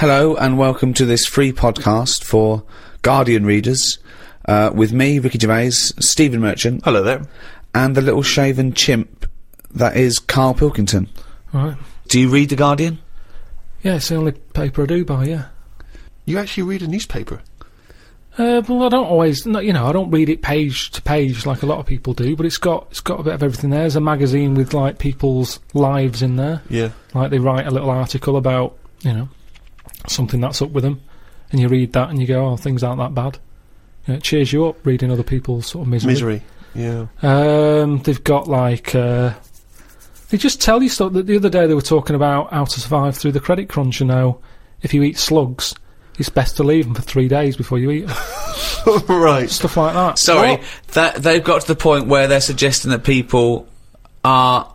Hello and welcome to this free podcast for Guardian readers uh, with me, Ricky Gervais, Stephen Merchant, Hello there. and the little shaven chimp that is Carl Pilkington. Right. Do you read The Guardian? Yeah, it's the only paper I do buy, yeah. You actually read a newspaper? Uh, well, I don't always, no, you know, I don't read it page to page like a lot of people do, but it's got it's got a bit of everything there. There's a magazine with like people's lives in there. Yeah. Like they write a little article about, you know, something that's up with them, and you read that and you go, oh, things aren't that bad. You know, it cheers you up reading other people's sort of misery. Misery. Yeah. Um, they've got like uh, they just tell you stuff. That the other day they were talking about how to survive through the credit crunch. You know, if you eat slugs, it's best to leave them for three days before you eat them. right. stuff like that. Sorry, What? that they've got to the point where they're suggesting that people are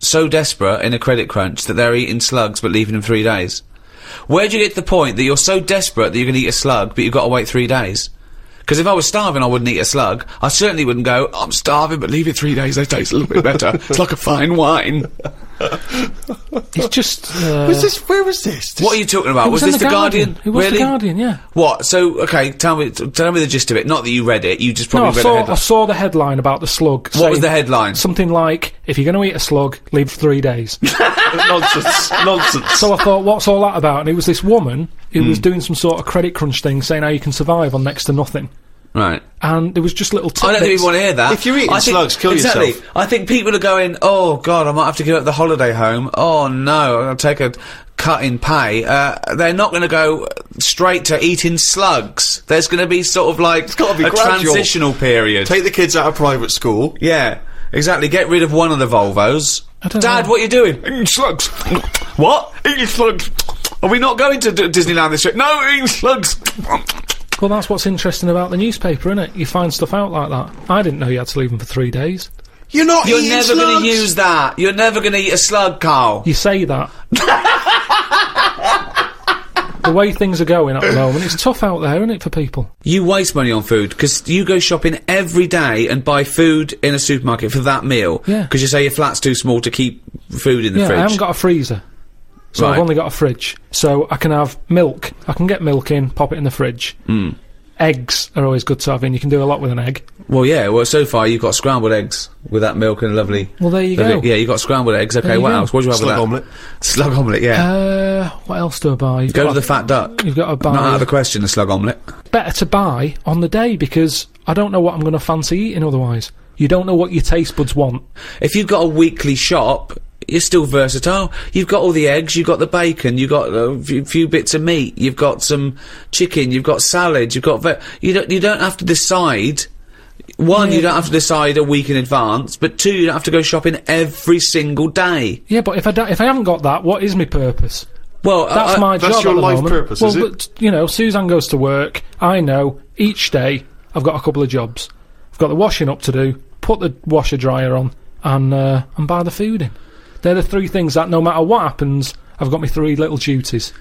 so desperate in a credit crunch that they're eating slugs but leaving them three days. Where do you get to the point that you're so desperate that you're going to eat a slug but you've got to wait three days? Because if I was starving, I wouldn't eat a slug. I certainly wouldn't go, I'm starving, but leave it three days, they taste a little bit better. it's like a fine wine. It's just. Uh, Was this? Where was this? What are you talking about? it was, this in the Guardian? It was really? the Guardian. Yeah. What? So, okay, tell me, tell me the gist of it. Not that you read it, you just No, probably I read saw, the I saw the headline about the slug. What was the headline? Something like, if you're going to eat a slug, leave for three days. nonsense. Nonsense. so I thought, what's all that about? And it was this woman who Hmm. was doing some sort of credit crunch thing, saying how you can survive on next to nothing. Right. And there was just little tidbits. I don't think people want to hear that. If you're eating I think- slugs, kill exactly. yourself. I think people are going, oh god, I might have to give up the holiday home. Oh no, I'll take a cut in pay. Uh, they're not going to go straight to eating slugs. There's going to be sort of like gotta be a gradual. transitional period. Take the kids out of private school. yeah, exactly. Get rid of one of the Volvos. Dad, know. what are you doing? Eating slugs. what? Eating slugs. Are we not going to D- Disneyland this trip? No, eating slugs. Well, that's what's interesting about the newspaper, isn't it? You find stuff out like that. I didn't know you had to leave them for three days. You're not You're eating never going to use that. You're never going to eat a slug, Carl. You say that. the way things are going at the moment, it's tough out there, isn't it, for people? You waste money on food because you go shopping every day and buy food in a supermarket for that meal. Yeah. Because you say your flat's too small to keep food in the yeah, fridge. I haven't got a freezer. So Right. I've only got a fridge. So I can have milk. I can get milk in, pop it in the fridge. Hmm. Eggs are always good to have in. You can do a lot with an egg. well, yeah. Well, so far you've got scrambled eggs with that milk and lovely. Well, there you lovely- go. Yeah, you've got scrambled eggs. Okay, what go. else? What do you have Slug with that? omelette. Slug omelette. Yeah. Uh, what else do I buy? You've go got to the fat duck. You've got to buy. Not out of the question. The slug omelette. better to buy on the day because I don't know what I'm going to fancy eating otherwise. You don't know what your taste buds want. If you've got a weekly shop, you're still versatile. You've got all the eggs, you've got the bacon, you've got a few, few bits of meat, you've got some chicken, you've got salad, you've got ve- you don't you don't have to decide. One, you don't have to decide a week in advance, but two, you don't have to go shopping every single day. Yeah, but if I don't, if I haven't got that, what is my purpose? Well, That's I- I- my that's job. your at the life moment. purpose, well, is it? But, you know, Suzanne goes to work. I know each day I've got a couple of jobs. I've got the washing up to do. Put the washer dryer on and uh, and buy the food in. They're the three things that no matter what happens, I've got my three little duties.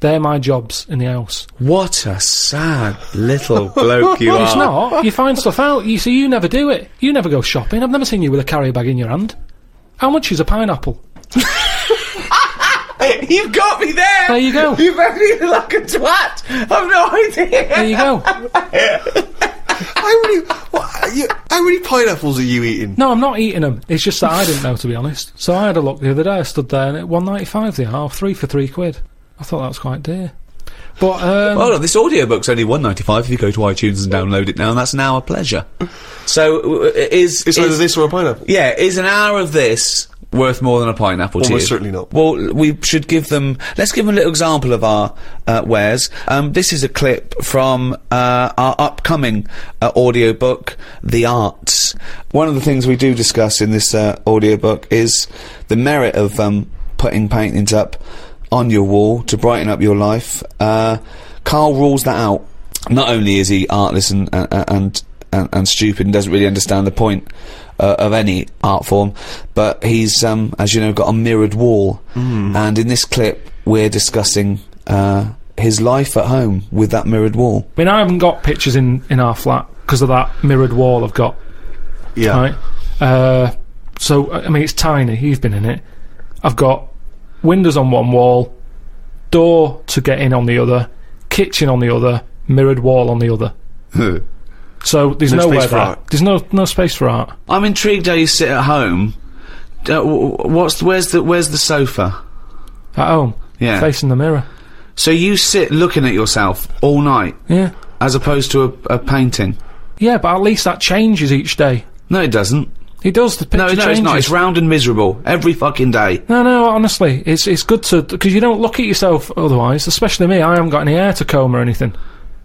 They're my jobs in the house. What a sad little bloke you are. It's not. You find stuff out. You see, you never do it. You never go shopping. I've never seen you with a carrier bag in your hand. How much is a pineapple? You've got me there. There you go. You made me look like a twat. I've no idea. There you go. How many? What? You, how many pineapples are you eating? No, I'm not eating them. It's just that I didn't know, to be honest. So I had a look the other day. I stood there and at one ninety five the half, three for three quid. I thought that was quite dear. But um, Hold on, this audiobook's only one ninety five if you go to iTunes and download it now, and that's an hour pleasure. So uh, is It's is, either this or a pineapple. yeah, is an hour of this worth more than a pineapple to you? Almost certainly not. Well, we should give them. Let's give them a little example of our uh, wares. Um, this is a clip from uh, our upcoming uh, audiobook, The Arts. One of the things we do discuss in this uh, audiobook is the merit of um, putting paintings up on your wall to brighten up your life. Uh, Carl rules that out. Not only is he artless and and and, and, and stupid and doesn't really understand the point uh, of any art form, but he's, um, as you know, got a mirrored wall. And in this clip, we're discussing uh, his life at home with that mirrored wall. I mean, I haven't got pictures in, in our flat because of that mirrored wall I've got. Yeah. Right. Uh, so I mean, it's tiny. You've been in it. I've got windows on one wall, door to get in on the other, kitchen on the other, mirrored wall on the other. So there's No nowhere space for art. There's no no space for art. I'm intrigued how you sit at home. Uh, w- w- what's the, where's the where's the sofa? At home, Yeah. facing the mirror. So you sit looking at yourself all night, Yeah, as opposed to a, a painting. yeah, but at least that changes each day. No, it doesn't. It does. The picture No, no, changes. it's not. It's round and miserable every fucking day. No, no, honestly, it's it's good to because you don't look at yourself otherwise. Especially me, I haven't got any hair to comb or anything,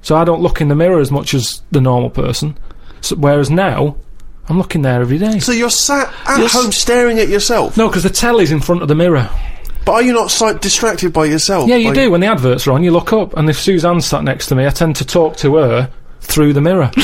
so I don't look in the mirror as much as the normal person. So, whereas now, I'm looking there every day. So you're sat at Yes. home staring at yourself. No, because the telly's in front of the mirror. But are you not si- distracted by yourself? Yeah, you By- do. When the adverts are on, you look up, and if Suzanne's sat next to me, I tend to talk to her through the mirror.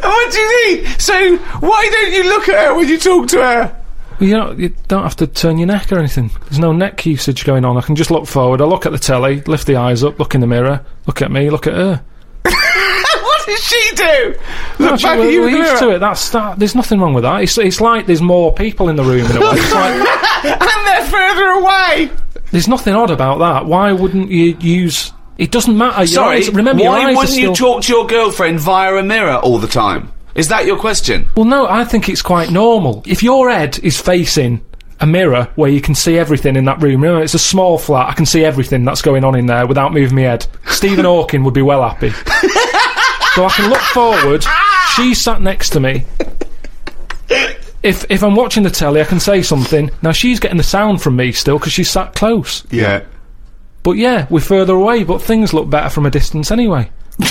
What do you mean? So why don't you look at her when you talk to her? Well, you don't, you don't have to turn your neck or anything. There's no neck usage going on. I can just look forward. I look at the telly, lift the eyes up, look in the mirror, look at me, look at her. what does she do? Look she- back we're, at you we're used mirror. to it. That's that. There's nothing wrong with that. It's, it's like there's more people in the room in a way. It's like, and they're further away. there's nothing odd about that. Why wouldn't you use? It doesn't matter. Your Sorry, eyes, remember your why eyes wouldn't you still- talk to your girlfriend via a mirror all the time? Is that your question? Well, no, I think it's quite normal. If your head is facing a mirror where you can see everything in that room, remember, it's a small flat, I can see everything that's going on in there without moving my head. Stephen Hawking would be well happy. so I can look forward, she's sat next to me. If, if I'm watching the telly, I can say something. Now, she's getting the sound from me still because she's sat close. Yeah. But yeah, we're further away, but things look better from a distance anyway.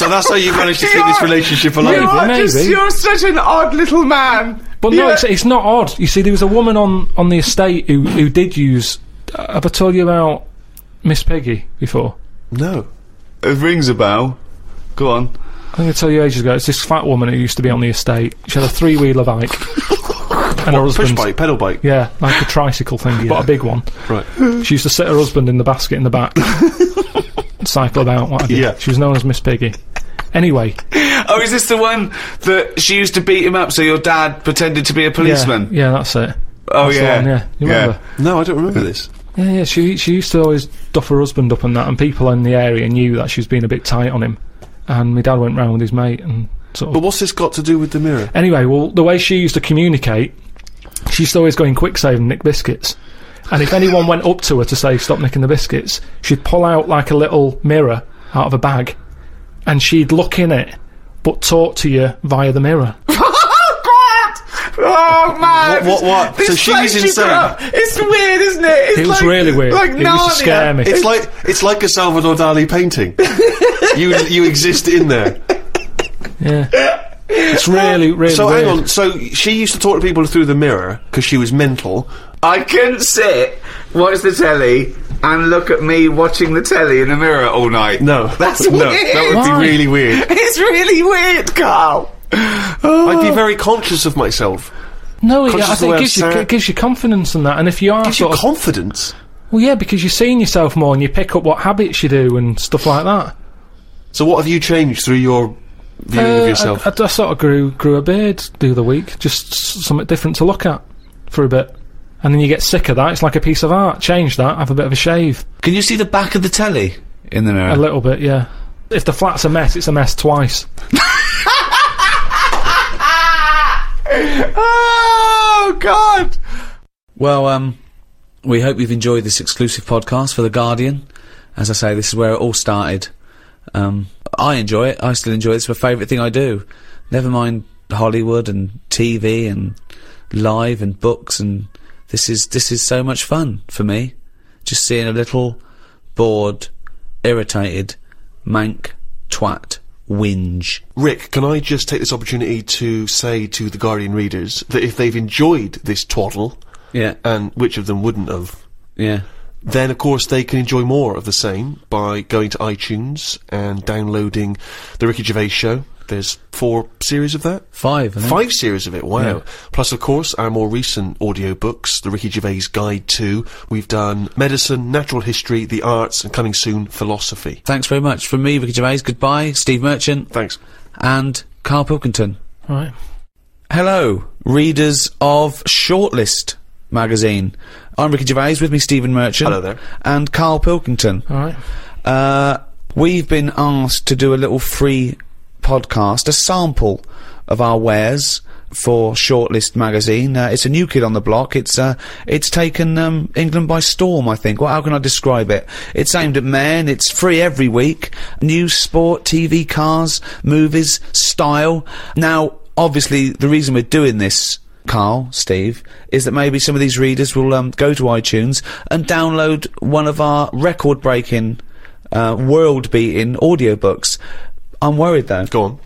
So that's how you managed to keep this relationship alive. Maybe, are just- you're such an odd little man. But no, Yeah. it's, it's not odd. You see, there was a woman on, on the estate who, who did use. Uh, have I told you about Miss Peggy before? No. It rings a bell. Go on. I think I told you ages ago. It's this fat woman who used to be on the estate. She had a three wheeler bike. and her Push bike, pedal bike. Yeah, like a tricycle thing, but a big one. Right. She used to sit her husband in the basket in the back, cycle about. What have you. Yeah. She was known as Miss Piggy. Anyway, Oh, is this the one that she used to beat him up so your dad pretended to be a policeman? yeah, that's it. Oh, That's the yeah. one, yeah. You remember? No, I don't remember this. Yeah, yeah. She she used to always duff her husband up and that, and people in the area knew that she was being a bit tight on him. And my dad went round with his mate and sort of. But what's this got to do with the mirror? Anyway, well, the way she used to communicate, she used to always go in Kwik Save and nick biscuits. And if anyone went up to her to say stop nicking the biscuits, she'd pull out like a little mirror out of a bag, and she'd look in it, but talk to you via the mirror. Oh, God! Oh, man! What- what- what? This So she's place insane? up- It's weird, isn't it? It's It was like- really weird. Like it used to scare me. It's like it's like a Salvador Dali painting. you you exist in there. Yeah, it's really, really. So weird. hang on. So she used to talk to people through the mirror because she was mental. I couldn't sit, watch the telly, and look at me watching the telly in the mirror all night. No, That's no, weird. that would Why? be really weird. It's really weird, Carl. I'd be very conscious of myself. No, yeah, Conscious I of the think way it gives you, sat. it gives you confidence in that. And if you are Gives you sort of, confidence. well, yeah, because you're seeing yourself more and you pick up what habits you do and stuff like that. So what have you changed through your viewing Uh, of yourself? I, I, I sort of grew grew a beard the other week, just s- something different to look at for a bit. And then you get sick of that. It's like a piece of art. Change that. Have a bit of a shave. Can you see the back of the telly in the mirror? A little bit, yeah. If the flat's a mess, it's a mess twice. oh God! Well, um, we hope you've enjoyed this exclusive podcast for the Guardian. As I say, this is where it all started. Um, I enjoy it. I still enjoy it. It's my favourite thing I do. Never mind Hollywood and TV and live and books and this is this is so much fun for me. Just seeing a little bored, irritated, mank, twat, whinge. Rick, can I just take this opportunity to say to the Guardian readers that if they've enjoyed this twaddle, Yeah, and which of them wouldn't have, yeah. then of course they can enjoy more of the same by going to iTunes and downloading the Ricky Gervais Show. There's four series of that. Five. I think. Five series of it, wow. Yeah. Plus, of course, our more recent audiobooks, the Ricky Gervais Guide to. We've done medicine, natural history, the arts, and coming soon, philosophy. Thanks very much. From me, Ricky Gervais, goodbye. Steve Merchant Thanks. and Carl Pilkington. Right. Hello, readers of Shortlist magazine. I'm Ricky Gervais, with me Stephen Merchant. Hello there. And Carl Pilkington. All right. Uh, we've been asked to do a little free podcast, a sample of our wares for Shortlist magazine. Uh, it's a new kid on the block. It's uh, it's taken um, England by storm. I think. Well, how can I describe it? It's aimed at men. It's free every week. News, sport, TV, cars, movies, style. Now, obviously, the reason we're doing this. Carl, Steve, is that maybe some of these readers will um, go to iTunes and download one of our record-breaking, uh, world-beating audiobooks. I'm worried though Go on.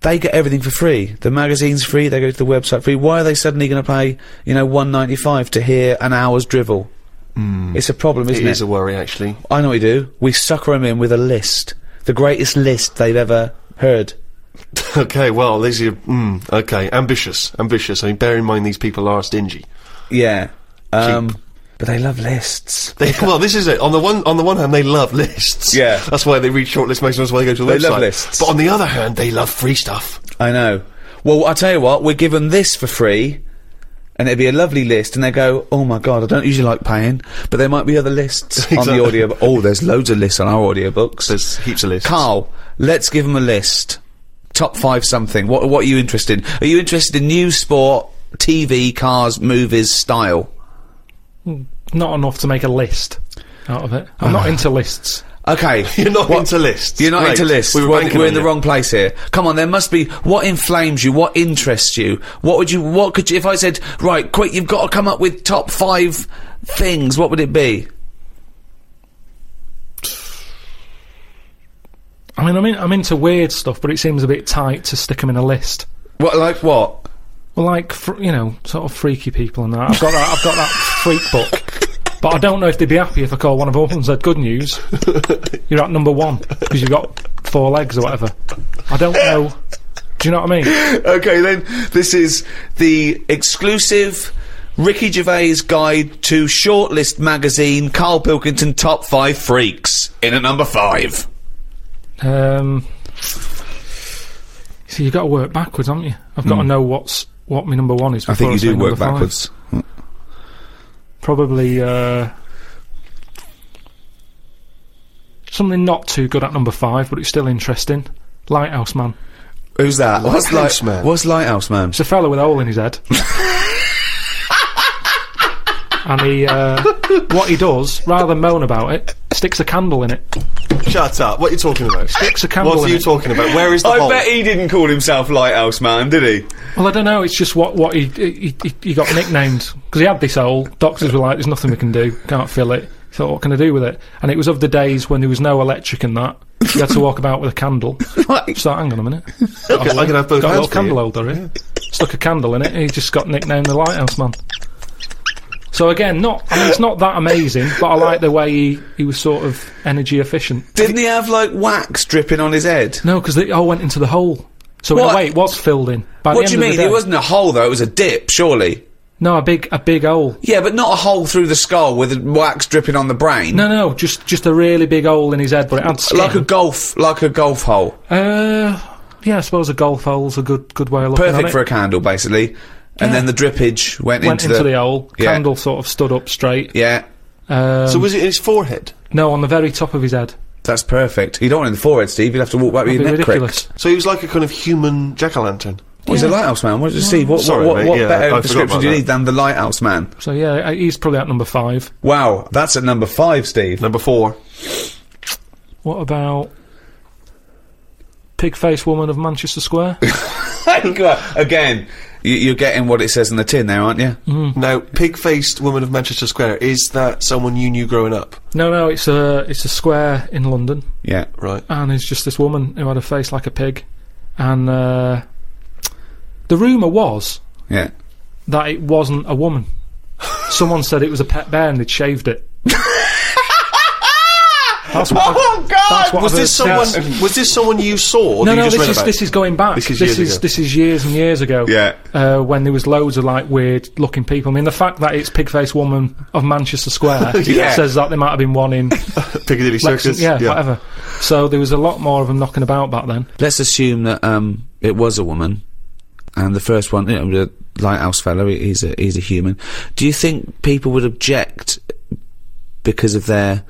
they get everything for free. The magazine's free. They go to the website free. Why are they suddenly going to pay, you know, one ninety five to hear an hour's drivel? It's a problem, isn't it? It is a worry, actually. I know what we do. We sucker them in with a list, the greatest list they've ever heard. okay, well, these are mm, okay, ambitious, ambitious. I mean, bear in mind these people are stingy. Yeah, um, but they love lists. They, well, this is it. On the one, on the one hand, they love lists. Yeah. that's why they read shortlist magazine. That's why they go to the They website. love lists. But on the other hand, they love free stuff. I know. Well, I tell you what, we're given this for free. And it'd be a lovely list, and they go, "Oh my god, I don't usually like paying, but there might be other lists on the audio. Oh, there's loads of lists on our audiobooks. There's heaps of lists. Carl, let's give them a list. Top five something. What What are you interested in? Are you interested in news, sport, TV, cars, movies, style? Not enough to make a list out of it. I'm not into lists. Okay, You're not what- into lists. You're not Great. into lists. We were we're we're on in the you. wrong place here. Come on, there must be what inflames you, what interests you. What would you? What could you? If I said, right, quick, you've got to come up with top five things. What would it be? I mean, I'm, in, I'm into weird stuff, but it seems a bit tight to stick them in a list. What like what? Well, like fr- you know, sort of freaky people and that. I've got that. I've got that freak book, but I don't know if they'd be happy if I call one of them up and said, "Good news, you're at number one because you've got four legs or whatever." I don't know. Do you know what I mean? Okay, then this is the exclusive Ricky Gervais guide to Shortlist magazine. Carl Pilkington top five freaks in at number five. Um, so you've got to work backwards, haven't you? I've got to know what's what my number one is. I think before you say do number work five. backwards. Probably uh, something not too good at number five, but it's still interesting. Lighthouse Man. Who's that? What's Lighthouse Light- Man. What's Lighthouse Man? It's a fella with a hole in his head. and he, uh, what he does, rather than moan about it, sticks a candle in it. Shut up. What are you talking about? Sticks a candle What are you it. talking about? Where is the I hole? Bet he didn't call himself Lighthouse Man, did he? Well, I don't know. It's just what what he he, he, he got nicknamed because he had this hole. Doctors were like, "There's nothing we can do. Can't fill it." He thought, "What can I do with it?" And it was of the days when there was no electric and that. You had to walk about with a candle. Just thought, hang on a minute. Got Okay, I can have both got a hands little for candle you. holder here. Stuck a candle in it. And he just got nicknamed the Lighthouse Man. So again, not I mean, it's not that amazing, but I like the way he, he was sort of energy efficient. Didn't he have like wax dripping on his head? No, because they all went into the hole. So in What? a way, it was filled in. By What do you mean? the It wasn't a hole though. It was a dip, surely. No, a big a big hole. Yeah, but not a hole through the skull with wax dripping on the brain. No, no, just just a really big hole in his head, but it had skin. like a golf, like a golf hole. uh, yeah, I suppose a golf hole's a good good way of looking at it. Perfect it. for a candle, basically. And then the drippage went, Went into, into the hole. Yeah. Candle sort of stood up straight. Yeah, Um, So was it in his forehead? no, on the very top of his head. that's perfect. You don't want it in the forehead, Steve. You'd have to walk back with That'd your be neck ridiculous. cricked. So he was like a kind of human jack-o'-lantern. He's a lighthouse man. What, Steve, what, Sorry, what, what, mate. what Yeah, I better forgot description about do you that. need than the lighthouse man? So yeah, uh, he's probably at number five. Wow, that's at number five, Steve. Number four. What about pig face woman of Manchester Square? Again, you, you're getting what it says in the tin there, aren't you? Now, pig-faced woman of Manchester Square. Is that someone you knew growing up? no, no, it's a it's a square in London, Yeah. Right. and it's just this woman who had a face like a pig, and uh, the rumor was Yeah. that it wasn't a woman. Someone said it was a pet bear and they'd shaved it. That's what I've- Oh, God! that's what Was I've this heard. someone? Was this someone you saw? No, you no, just this read is about? this is going back. This is this years is ago. this is years and years ago. Yeah. Uh, when there was loads of like weird looking people. I mean, the fact that it's pig face woman of Manchester Square Yeah. says that there might have been one in Piccadilly Circus. Lexington, yeah, whatever. So there was a lot more of them knocking about back then. Let's assume that um, it was a woman, and the first one, you know, the lighthouse fellow, he's a he's a human. Do you think people would object because of their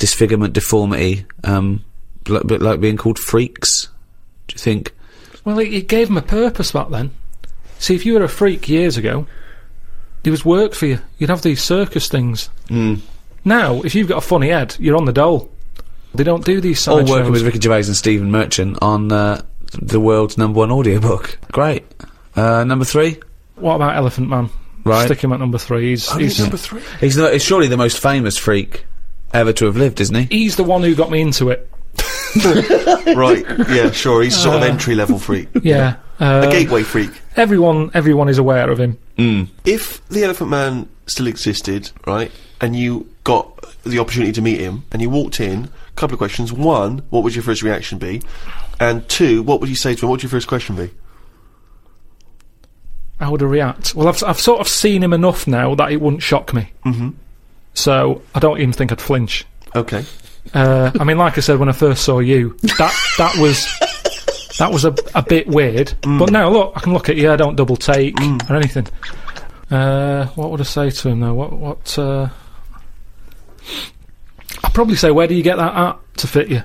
disfigurement, deformity, um, like, bit like being called freaks? Do you think? Well, it, it gave him a purpose back then. See, if you were a freak years ago, there was work for you. You'd have these circus things. Mm. Now, if you've got a funny head, you're on the dole. They don't do these Or side working shows. with Ricky Gervais and Stephen Merchant on uh, the world's number one audiobook. Great. Uh, number three, What about Elephant Man? right? Stick him at number three. He's, Only he's, number three. He's, the, he's surely the most famous freak ever to have lived, isn't he? he's the one who got me into it. right. Yeah, sure. He's a sort of entry level freak. Yeah. Uh, A gateway freak. everyone, everyone is aware of him. Mm. If the Elephant Man still existed, right, and you got the opportunity to meet him, and you walked in, a couple of questions. One, what would your first reaction be? And two, what would you say to him? What would your first question be? How would I react? Well, I've, I've sort of seen him enough now that it wouldn't shock me. Mm-hmm. So I don't even think I'd flinch. Okay. Uh, I mean, like I said when I first saw you, that that was that was a, a bit weird. But now look, I can look at you. I don't double take or anything. Uh, what would I say to him though? What what? Uh, I'd probably say, where do you get that at to fit you?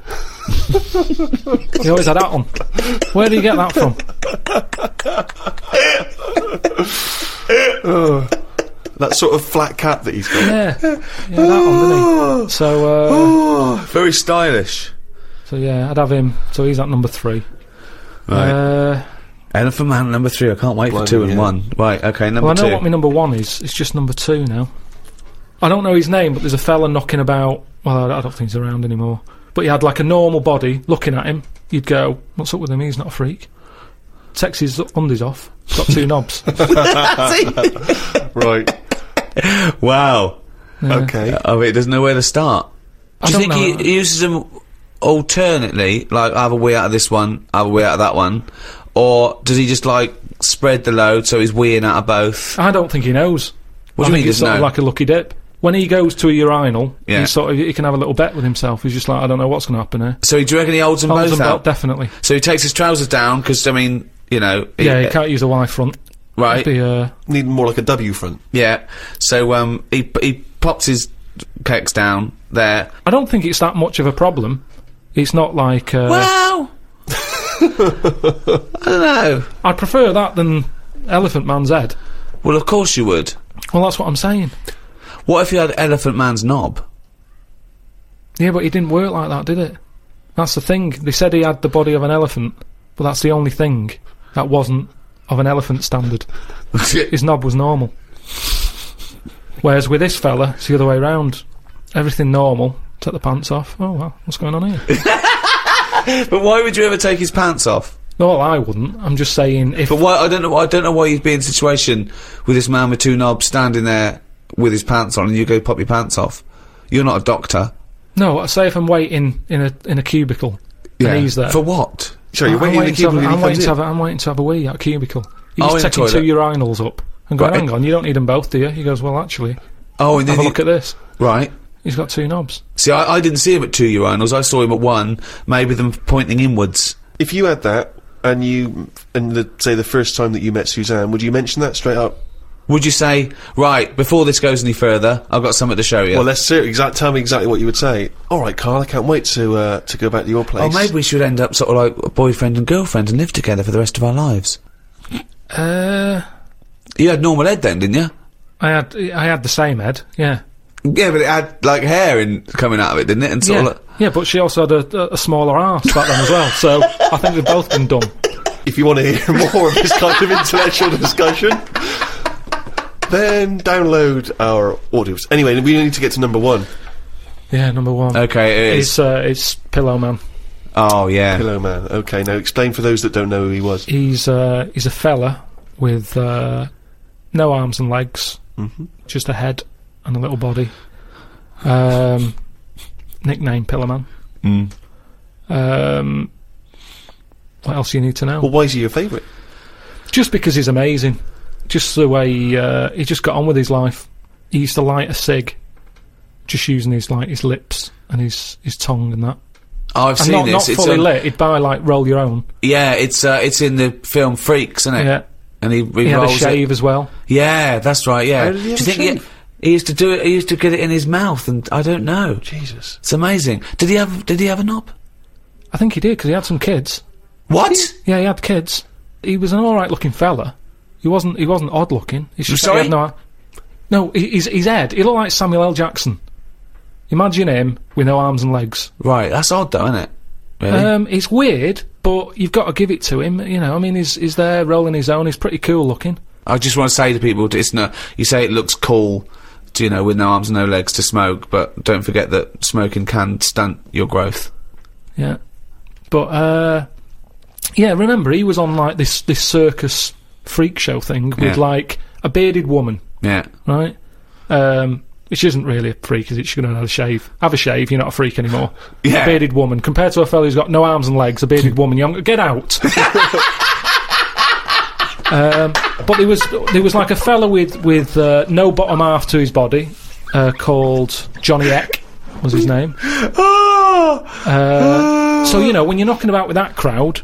you always had that on. Where do you get that from? That sort of flat cap that he's got. Yeah, yeah, that on, didn't he? So, uh, Very stylish. so yeah, I'd have him. So he's at number three. Right. Uh, Elephant Man number three. I can't wait for Blimey, two and one. Right. Okay. Number Well, I know two. what my number one is. It's just number two now. I don't know his name, but there's a fella knocking about. Well, I I don't think he's around anymore. But he had like a normal body. Looking at him, you'd go, "What's up with him? He's not a freak." Takes his undies off. Got two knobs. Right. wow. Yeah. Okay. Uh, oh, he there's nowhere to start. I Do you think know. he uses them alternately, like I have a wee out of this one, I have a wee out of that one, or does he just like spread the load so he's weeing out of both? I don't think he knows. What I do you mean? it's Doesn't sort of know? like a lucky dip. When he goes to a urinal, Yeah. he sort of he can have a little bet with himself. He's just like, I don't know what's going to happen here. so do you reckon he holds them Holds both them out? both, definitely. So he takes his trousers down because I mean, you know, he- Yeah, he can't use a Y front. Right? It'd be, uh, Need more like a W front. Yeah. So um, he he pops his pecs down there. I don't think it's that much of a problem. It's not like. Uh, Well, I don't know. I'd prefer that than Elephant Man's head. Well, of course you would. Well, that's what I'm saying. What if you had Elephant Man's knob? Yeah, but it didn't work like that, did it? That's the thing. They said he had the body of an elephant, but that's the only thing that wasn't of an elephant standard. His knob was normal. Whereas with this fella, it's the other way round. Everything normal. Take the pants off. Oh, well, what's going on here? but why would you ever take his pants off? no, well, I wouldn't. I'm just saying if. But why? I don't know. I don't know why you'd be in a situation with this man with two knobs standing there with his pants on, and you go pop your pants off. You're not a doctor. No, I say if I'm waiting in a in a cubicle and he's there. For what? Sorry, you're I'm waiting in the waiting to have, cubicle I'm waiting to have, I'm waiting to have a wee at a cubicle. Oh, He's in the taking two urinals up and going, Right. hang on, you don't need them both, do you? He goes, well, actually, Oh, and then have a he- look at this. right. He's got two knobs. See, I, I didn't see him at two urinals. I saw him at one. Maybe them pointing inwards. If you had that, and you, and the, say the first time that you met Suzanne, would you mention that straight up? Would you say, right, before this goes any further, I've got something to show you? Well, let's see. Exact. Tell me exactly what you would say. All right, Carl. I can't wait to uh, to go back to your place. oh, maybe we should end up sort of like a boyfriend and girlfriend and live together for the rest of our lives. Uh, You had normal head then, didn't you? I had I had the same head, yeah. Yeah, but it had like hair in coming out of it, didn't it? And sort Yeah, of like, yeah, but she also had a, a, a smaller arse back then as well, so I think we've both been dumb. If you want to hear more of this kind of intellectual discussion, then download our audios. Anyway, we need to get to number one. Yeah, number one. okay, it is. It's, uh, it's Pillow Man. oh yeah. Pillow Man. Okay, now explain for those that don't know who he was. He's, uh, he's a fella with uh, no arms and legs, hmm just a head and a little body. Um, nickname Pillow Man. Mm. Um, what else do you need to know? Well, why is he your favourite? just because he's amazing. Just the way he, uh, he just got on with his life. He used to light a cig, just using his like his lips and his his tongue and that. Oh, I've And seen not, this. not it's fully um, lit. He'd buy like roll your own. Yeah, it's uh, it's in the film Freaks, isn't it? Yeah, and he, he, He had a rolls it. shave as well. Yeah, that's right. Yeah. How did he have Do you a think shave? He, he used to do it? He used to get it in his mouth, and I don't know. Jesus. It's amazing. Did he have? Did he have a knob? I think he did because he had some kids. What? Yeah, he had kids. He was an all right looking fella. He wasn't. He wasn't odd looking. He's just that he no. No, he's he's Ed. He looked like Samuel L. Jackson. Imagine him with no arms and legs. Right. That's odd, though, isn't it? Really? Um, it's weird, but you've got to give it to him. You know, I mean, he's he's there rolling his own. He's pretty cool looking. I just want to say to people, it's no. You say it looks cool, to, you know, with no arms and no legs to smoke, but don't forget that smoking can stunt your growth. Yeah, but uh, yeah. Remember, he was on like this this circus freak show thing with Yeah. like a bearded woman, Yeah. right? Um, which isn't really a freak, is it? She's going to have a shave. Have a shave. You're not a freak anymore. Yeah. A bearded woman compared to a fella who's got no arms and legs. A bearded woman. Young. Get out. um, but there was there was like a fella with with uh, no bottom half to his body, uh, called Johnny Eck was his name. Uh, so you know when you're knocking about with that crowd,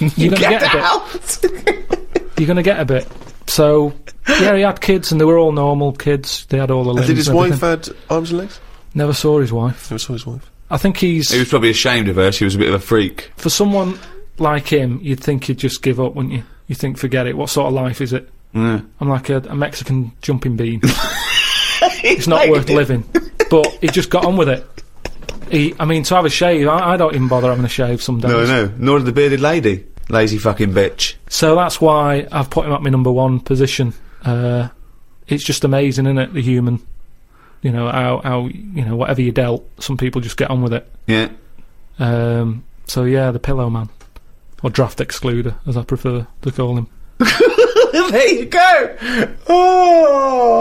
you're gonna get, a bit. You're gonna get a bit. So yeah, he had kids and they were all normal kids. They had all the limbs. Did his and wife everything. had arms and legs? Never saw his wife. Never saw his wife. I think he's He was probably ashamed of her. She was a bit of a freak. for someone like him. You'd think he'd just give up, wouldn't you? You think, forget it. What sort of life is it? Yeah. I'm like a, a Mexican jumping bean. it's not worth living. But he just got on with it. He, I mean, to have a shave, I, I don't even bother having a shave some days. No, no. Nor the bearded lady. Lazy fucking bitch. So that's why I've put him at my number one position. Uh, it's just amazing, isn't it? The human, you know, how, how you know whatever you dealt, some people just get on with it. Yeah. Um, so yeah, the Pillow Man, or Draft Excluder, as I prefer to call him. there you go. Oh.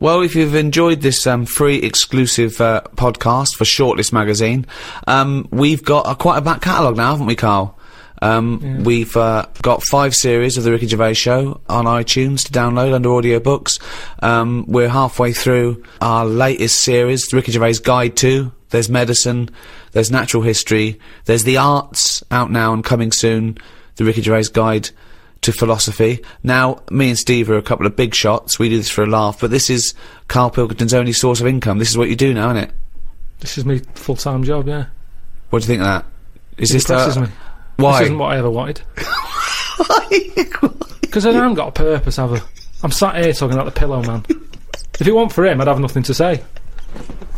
Well, if you've enjoyed this um, free exclusive uh, podcast for Shortlist magazine, um, we've got a, quite a back catalogue now, haven't we, Carl? Um, We've uh, got five series of the Ricky Gervais Show on iTunes to download under audiobooks. Um, we're halfway through our latest series, the Ricky Gervais Guide to. There's medicine, there's natural history, there's the arts out now and coming soon. The Ricky Gervais Guide to Philosophy. Now, me and Steve are a couple of big shots. We do this for a laugh, but this is Carl Pilkington's only source of income. This is what you do now, isn't it? This is my full time job. Yeah, What do you think of that? Is it this depresses uh, me. Why? This isn't what I ever wanted. Because I haven't got a purpose, have I? I'm sat here talking about the Pillow Man. If it weren't for him, I'd have nothing to say.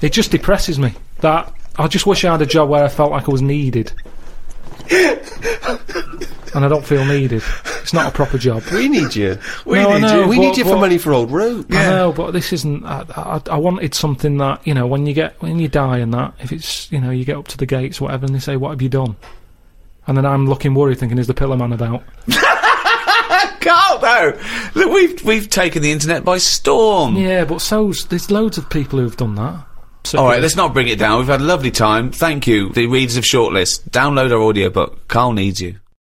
It just depresses me. That I just wish I had a job where I felt like I was needed. and I don't feel needed. It's not a proper job. We need you. We No, need know. you. We But- need you for but- money for old rope. I know, but this isn't. I, I, I wanted something that you know when you get when you die and that if it's you know you get up to the gates whatever and they say what have you done, and then I'm looking worried thinking is the Pillow Man about? Carl, though! Look, we've, we've taken the internet by storm. Yeah, but so's there's loads of people who've done that. So All right, let's not bring it down. We've had a lovely time. Thank you, the readers of Shortlist. Download our audiobook. Carl needs you.